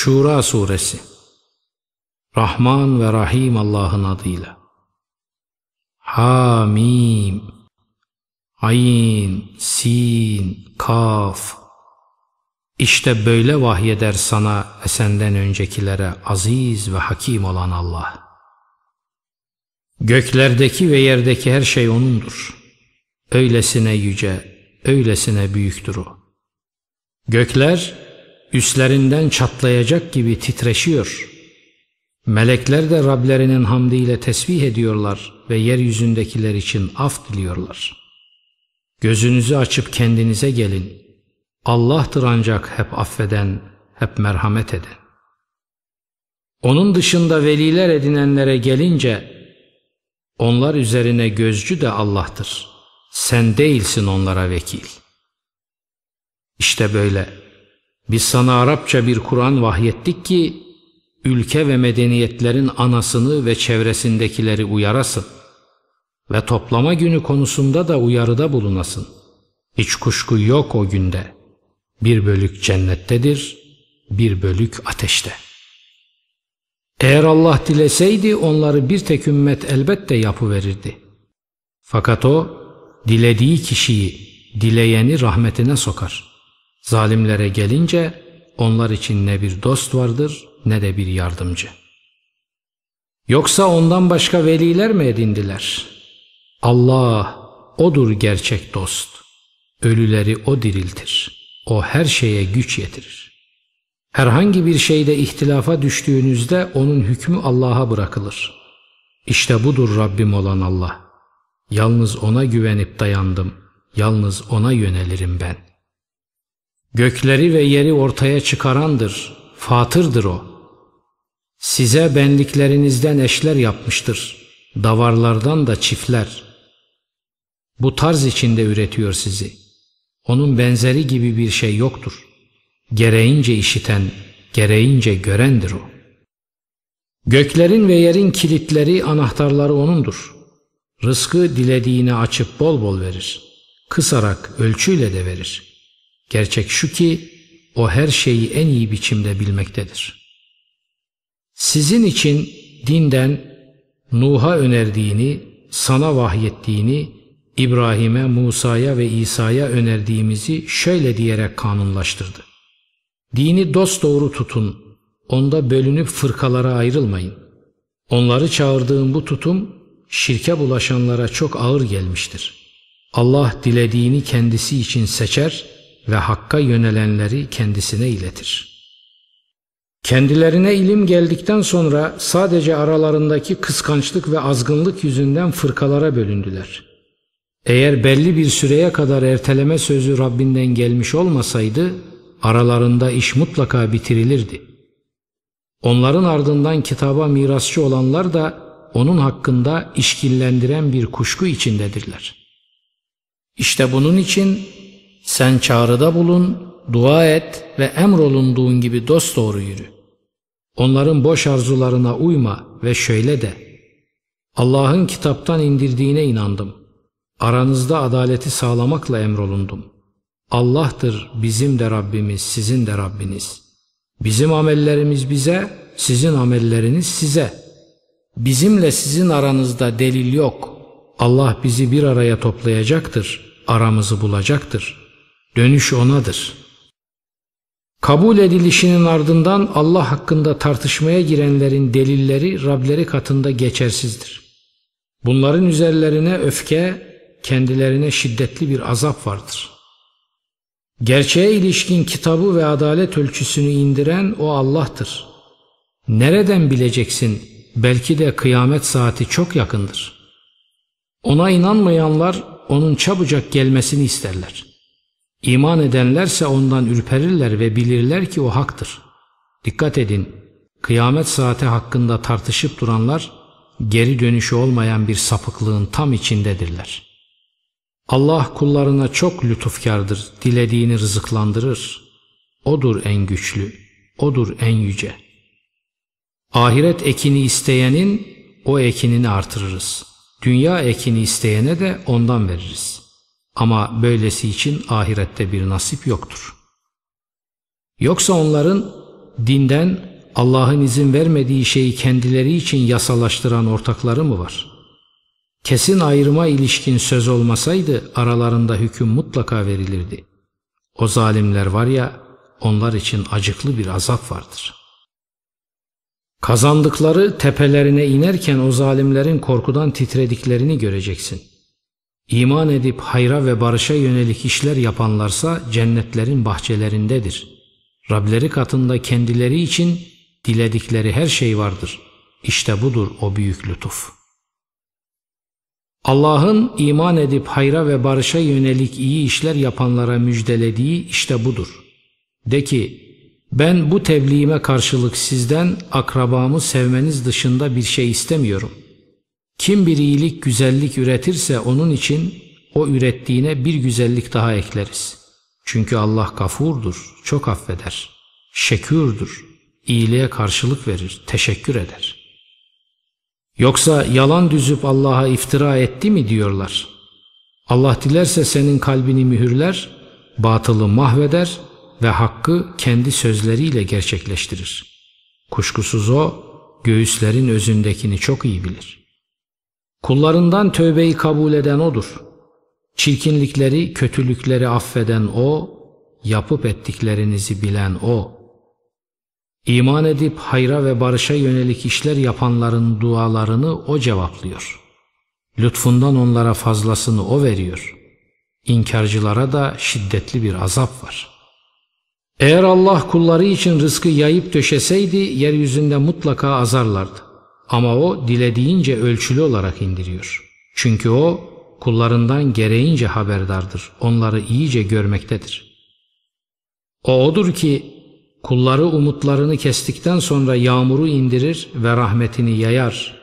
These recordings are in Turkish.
Şura Suresi Rahman ve Rahim Allah'ın adıyla Hamim Ayn, Sin, Kaf İşte böyle vahyeder sana ve senden öncekilere aziz ve hakim olan Allah. Göklerdeki ve yerdeki her şey O'nundur. Öylesine yüce, öylesine büyüktür O. Gökler üstlerinden çatlayacak gibi titreşiyor. Melekler de Rablerinin hamdiyle tesbih ediyorlar ve yeryüzündekiler için af diliyorlar. Gözünüzü açıp kendinize gelin. Allah'tır ancak hep affeden, hep merhamet eden. Onun dışında veliler edinenlere gelince, onlar üzerine gözcü de Allah'tır. Sen değilsin onlara vekil. İşte böyle. Biz sana Arapça bir Kur'an vahyettik ki, ülke ve medeniyetlerin anasını ve çevresindekileri uyarasın ve toplama günü konusunda da uyarıda bulunasın. Hiç kuşku yok o günde. Bir bölük cennettedir, bir bölük ateşte. Eğer Allah dileseydi onları bir tek ümmet elbette yapıverirdi. Fakat o dilediği kişiyi, dileyeni rahmetine sokar. Zalimlere gelince onlar için ne bir dost vardır ne de bir yardımcı. Yoksa ondan başka veliler mi edindiler? Allah, O'dur gerçek dost. Ölüleri O diriltir. O her şeye güç yetirir. Herhangi bir şeyde ihtilafa düştüğünüzde onun hükmü Allah'a bırakılır. İşte budur Rabbim olan Allah. Yalnız O'na güvenip dayandım. Yalnız O'na yönelirim ben. Gökleri ve yeri ortaya çıkarandır. Fatırdır O. Size benliklerinizden eşler yapmıştır. Davarlardan da çiftler. Bu tarz içinde üretiyor sizi. Onun benzeri gibi bir şey yoktur. Gereğince işiten, gereğince görendir o. Göklerin ve yerin kilitleri, anahtarları O'nundur. Rızkı dilediğine açıp bol bol verir. Kısarak, ölçüyle de verir. Gerçek şu ki, O her şeyi en iyi biçimde bilmektedir. Sizin için dinden Nuh'a önerdiğini, sana vahyettiğini, İbrahim'e, Musa'ya ve İsa'ya önerdiğimizi şöyle diyerek kanunlaştırdı. Dini dosdoğru tutun, onda bölünüp fırkalara ayrılmayın. Onları çağırdığım bu tutum, şirke bulaşanlara çok ağır gelmiştir. Allah dilediğini kendisi için seçer ve hakka yönelenleri kendisine iletir. Kendilerine ilim geldikten sonra sadece aralarındaki kıskançlık ve azgınlık yüzünden fırkalara bölündüler. Eğer belli bir süreye kadar erteleme sözü Rabbinden gelmiş olmasaydı, aralarında iş mutlaka bitirilirdi. Onların ardından kitaba mirasçı olanlar da onun hakkında işkillendiren bir kuşku içindedirler. İşte bunun için sen çağrıda bulun, dua et ve emrolunduğun gibi dosdoğru yürü. Onların boş arzularına uyma ve şöyle de, Allah'ın kitaptan indirdiğine inandım. Aranızda adaleti sağlamakla emrolundum. Allah'tır bizim de Rabbimiz, sizin de Rabbiniz. Bizim amellerimiz bize, sizin amelleriniz size. Bizimle sizin aranızda delil yok. Allah bizi bir araya toplayacaktır, aramızı bulacaktır. Dönüş O'nadır. Kabul edilişinin ardından Allah hakkında tartışmaya girenlerin delilleri Rableri katında geçersizdir. Bunların üzerlerine öfke, kendilerine şiddetli bir azap vardır. Gerçeğe ilişkin kitabı ve adalet ölçüsünü indiren o Allah'tır. Nereden bileceksin? Belki de kıyamet saati çok yakındır. Ona inanmayanlar onun çabucak gelmesini isterler. İman edenlerse ondan ürperirler ve bilirler ki o haktır. Dikkat edin, kıyamet saati hakkında tartışıp duranlar geri dönüşü olmayan bir sapıklığın tam içindedirler. Allah kullarına çok lütufkardır, dilediğini rızıklandırır. Odur en güçlü, odur en yüce. Ahiret ekini isteyenin o ekinini artırırız. Dünya ekini isteyene de ondan veririz. Ama böylesi için ahirette bir nasip yoktur. Yoksa onların dinden Allah'ın izin vermediği şeyi kendileri için yasalaştıran ortakları mı var? Kesin ayrıma ilişkin söz olmasaydı aralarında hüküm mutlaka verilirdi. O zalimler var ya onlar için acıklı bir azap vardır. Kazandıkları tepelerine inerken o zalimlerin korkudan titrediklerini göreceksin. İman edip hayra ve barışa yönelik işler yapanlarsa cennetlerin bahçelerindedir. Rableri katında kendileri için diledikleri her şey vardır. İşte budur o büyük lütuf. Allah'ın iman edip hayra ve barışa yönelik iyi işler yapanlara müjdelediği işte budur. De ki, ben bu tebliğime karşılık sizden akrabamı sevmeniz dışında bir şey istemiyorum. Kim bir iyilik, güzellik üretirse onun için o ürettiğine bir güzellik daha ekleriz. Çünkü Allah gafurdur, çok affeder, şekürdür, iyiliğe karşılık verir, teşekkür eder. Yoksa yalan düzüp Allah'a iftira etti mi diyorlar. Allah dilerse senin kalbini mühürler, batılı mahveder ve hakkı kendi sözleriyle gerçekleştirir. Kuşkusuz o, göğüslerin özündekini çok iyi bilir. Kullarından tövbeyi kabul eden O'dur. Çirkinlikleri, kötülükleri affeden O, yapıp ettiklerinizi bilen O. İman edip hayra ve barışa yönelik işler yapanların dualarını O cevaplıyor. Lütfundan onlara fazlasını O veriyor. İnkarcılara da şiddetli bir azap var.'' Eğer Allah kulları için rızkı yayıp döşeseydi yeryüzünde mutlaka azarlardı. Ama o dilediğince ölçülü olarak indiriyor. Çünkü o kullarından gereğince haberdardır. Onları iyice görmektedir. O odur ki kulları umutlarını kestikten sonra yağmuru indirir ve rahmetini yayar.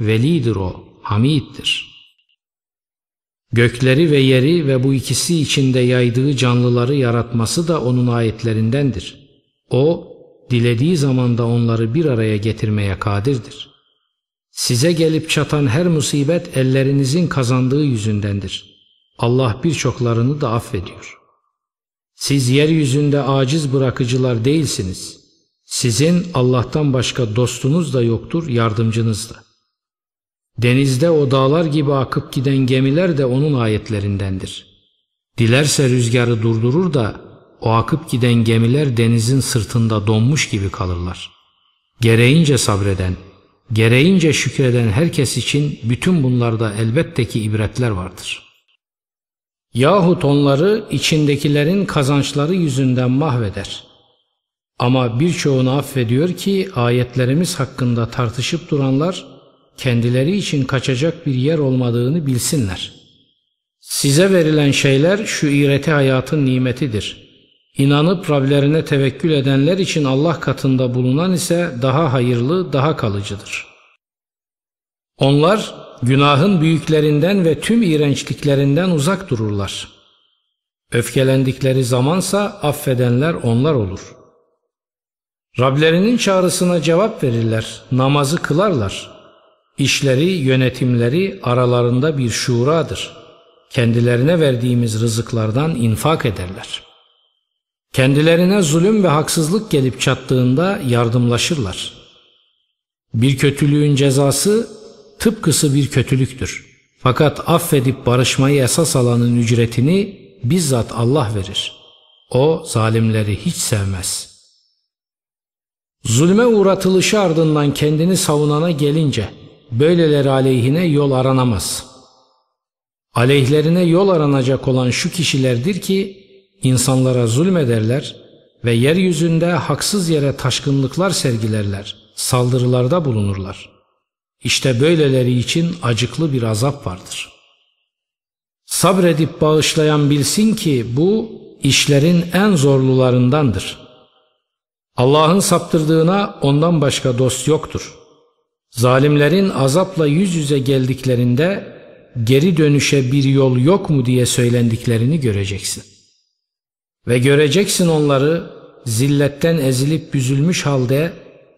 Velidir o, hamiddir.'' Gökleri ve yeri ve bu ikisi içinde yaydığı canlıları yaratması da onun ayetlerindendir. O, dilediği zamanda onları bir araya getirmeye kadirdir. Size gelip çatan her musibet ellerinizin kazandığı yüzündendir. Allah birçoklarını da affediyor. Siz yeryüzünde aciz bırakıcılar değilsiniz. Sizin Allah'tan başka dostunuz da yoktur, yardımcınız da. Denizde o dağlar gibi akıp giden gemiler de onun ayetlerindendir. Dilerse rüzgarı durdurur da o akıp giden gemiler denizin sırtında donmuş gibi kalırlar. Gereğince sabreden, gereğince şükreden herkes için bütün bunlarda elbette ki ibretler vardır. Yahut onları içindekilerin kazançları yüzünden mahveder. Ama birçoğunu affediyor ki ayetlerimiz hakkında tartışıp duranlar kendileri için kaçacak bir yer olmadığını bilsinler. Size verilen şeyler şu iğreti hayatın nimetidir. İnanıp Rablerine tevekkül edenler için Allah katında bulunan ise daha hayırlı, daha kalıcıdır. Onlar günahın büyüklerinden ve tüm iğrençliklerinden uzak dururlar. Öfkelendikleri zamansa affedenler onlar olur. Rablerinin çağrısına cevap verirler, namazı kılarlar. İşleri, yönetimleri aralarında bir şuradır. Kendilerine verdiğimiz rızıklardan infak ederler. Kendilerine zulüm ve haksızlık gelip çattığında yardımlaşırlar. Bir kötülüğün cezası tıpkısı bir kötülüktür. Fakat affedip barışmayı esas alanın ücretini bizzat Allah verir. O zalimleri hiç sevmez. Zulme uğratılışı ardından kendini savunana gelince böyleleri aleyhine yol aranamaz. Aleyhlerine yol aranacak olan şu kişilerdir ki insanlara zulmederler ve yeryüzünde haksız yere taşkınlıklar sergilerler, saldırılarda bulunurlar. İşte böyleleri için acıklı bir azap vardır. Sabredip bağışlayan bilsin ki bu işlerin en zorlularındandır. Allah'ın saptırdığına ondan başka dost yoktur.'' Zalimlerin azapla yüz yüze geldiklerinde geri dönüşe bir yol yok mu diye söylendiklerini göreceksin. Ve göreceksin onları zilletten ezilip büzülmüş halde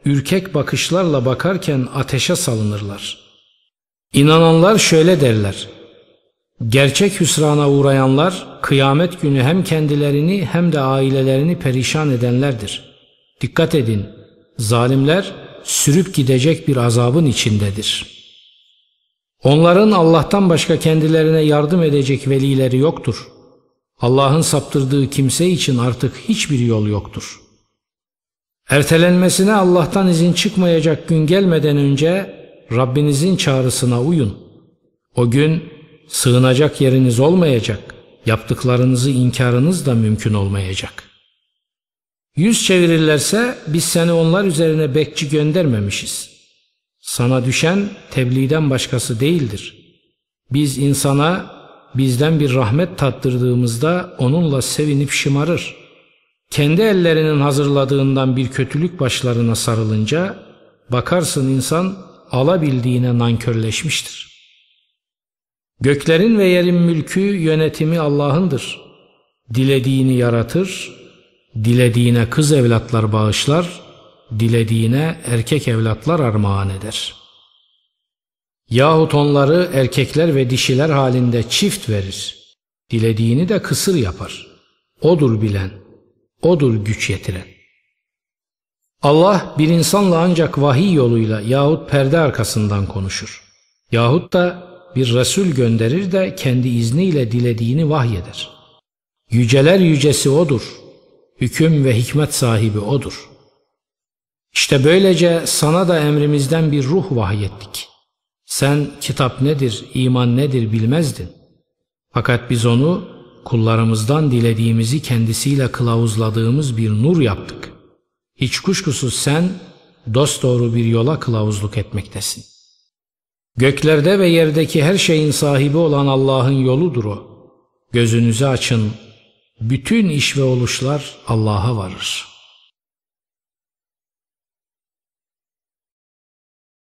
ürkek bakışlarla bakarken ateşe salınırlar. İnananlar şöyle derler. Gerçek hüsrana uğrayanlar kıyamet günü hem kendilerini hem de ailelerini perişan edenlerdir. Dikkat edin, zalimler sürüp gidecek bir azabın içindedir. Onların Allah'tan başka kendilerine yardım edecek velileri yoktur. Allah'ın saptırdığı kimse için artık hiçbir yol yoktur. Ertelenmesine Allah'tan izin çıkmayacak gün gelmeden önce Rabbinizin çağrısına uyun. O gün sığınacak yeriniz olmayacak, yaptıklarınızı inkarınız da mümkün olmayacak. Yüz çevirirlerse biz seni onlar üzerine bekçi göndermemişiz. Sana düşen tebliğden başkası değildir. Biz insana bizden bir rahmet tattırdığımızda onunla sevinip şımarır. Kendi ellerinin hazırladığından bir kötülük başlarına sarılınca bakarsın insan alabildiğine nankörleşmiştir. Göklerin ve yerin mülkü yönetimi Allah'ındır. Dilediğini yaratır, dilediğine kız evlatlar bağışlar, dilediğine erkek evlatlar armağan eder. Yahut onları erkekler ve dişiler halinde çift verir. Dilediğini de kısır yapar. Odur bilen, odur güç yetiren. Allah bir insanla ancak vahiy yoluyla yahut perde arkasından konuşur. Yahut da bir Resul gönderir de kendi izniyle dilediğini vahyeder. Yüceler yücesi odur. Hüküm ve hikmet sahibi odur. İşte böylece sana da emrimizden bir ruh vahyettik. Sen kitap nedir, iman nedir bilmezdin. Fakat biz onu kullarımızdan dilediğimizi kendisiyle kılavuzladığımız bir nur yaptık. Hiç kuşkusuz sen dosdoğru bir yola kılavuzluk etmektesin. Göklerde ve yerdeki her şeyin sahibi olan Allah'ın yoludur o. Gözünüzü açın, bütün iş ve oluşlar Allah'a varır.''